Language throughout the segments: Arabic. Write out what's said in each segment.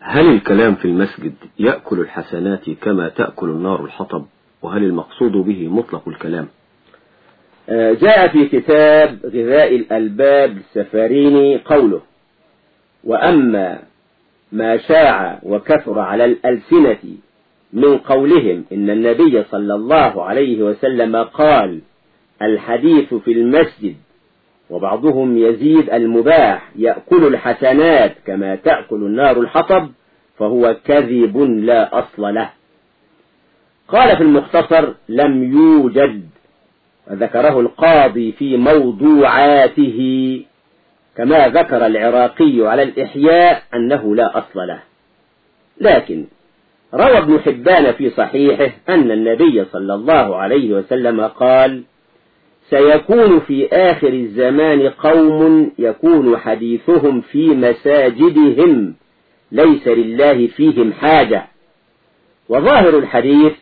هل الكلام في المسجد يأكل الحسنات كما تأكل النار الحطب؟ وهل المقصود به مطلق الكلام؟ جاء في كتاب غذاء الألباب السفاريني قوله وأما ما شاع وكثر على الألسنة من قولهم إن النبي صلى الله عليه وسلم قال الحديث في المسجد وبعضهم يزيد المباح يأكل الحسنات كما تأكل النار الحطب فهو كذب لا أصل له. قال في المختصر لم يوجد وذكره القاضي في موضوعاته كما ذكر العراقي على الإحياء أنه لا أصل له. لكن روى ابن حبان في صحيحه أن النبي صلى الله عليه وسلم قال سيكون في آخر الزمان قوم يكون حديثهم في مساجدهم ليس لله فيهم حاجة. وظاهر الحديث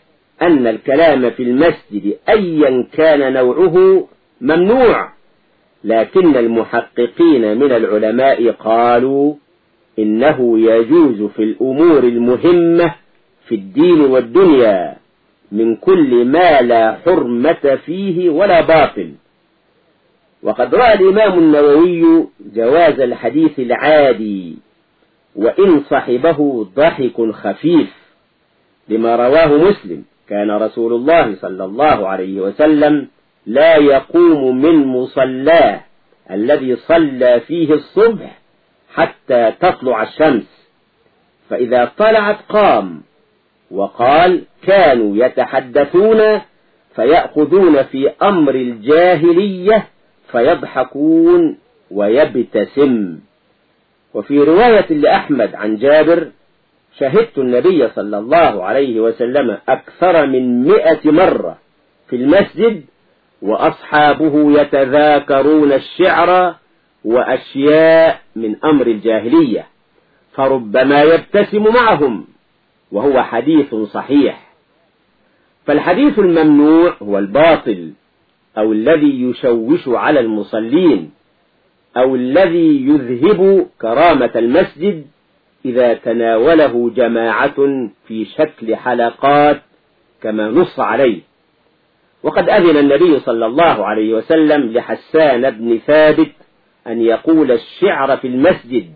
أن الكلام في المسجد أيا كان نوعه ممنوع لكن المحققين من العلماء قالوا إنه يجوز في الأمور المهمة في الدين والدنيا. من كل ما لا حرمة فيه ولا باطل. وقد رأى الإمام النووي جواز الحديث العادي وإن صحبه ضحك خفيف لما رواه مسلم. كان رسول الله صلى الله عليه وسلم لا يقوم من مصلاه الذي صلى فيه الصبح حتى تطلع الشمس. فإذا طلعت قام. وقال كانوا يتحدثون فيأخذون في أمر الجاهلية فيضحكون ويبتسم. وفي رواية لأحمد عن جابر شهدت النبي صلى الله عليه وسلم أكثر من مئة مرة في المسجد وأصحابه يتذاكرون الشعر وأشياء من أمر الجاهلية فربما يبتسم معهم. وهو حديث صحيح. فالحديث الممنوع هو الباطل أو الذي يشوش على المصلين أو الذي يذهب كرامة المسجد إذا تناوله جماعة في شكل حلقات كما نص عليه. وقد أذن النبي صلى الله عليه وسلم لحسان بن ثابت أن يقول الشعر في المسجد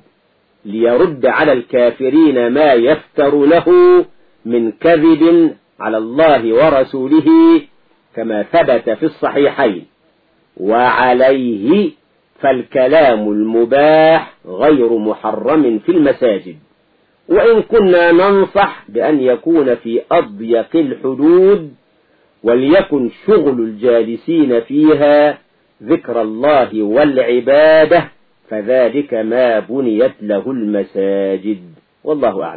ليرد على الكافرين ما يفترونه من كذب على الله ورسوله كما ثبت في الصحيحين. وعليه فالكلام المباح غير محرم في المساجد. وإن كنا ننصح بأن يكون في أضيق الحدود وليكن شغل الجالسين فيها ذكر الله والعبادة فذلك ما بنيت له المساجد. والله أعلم.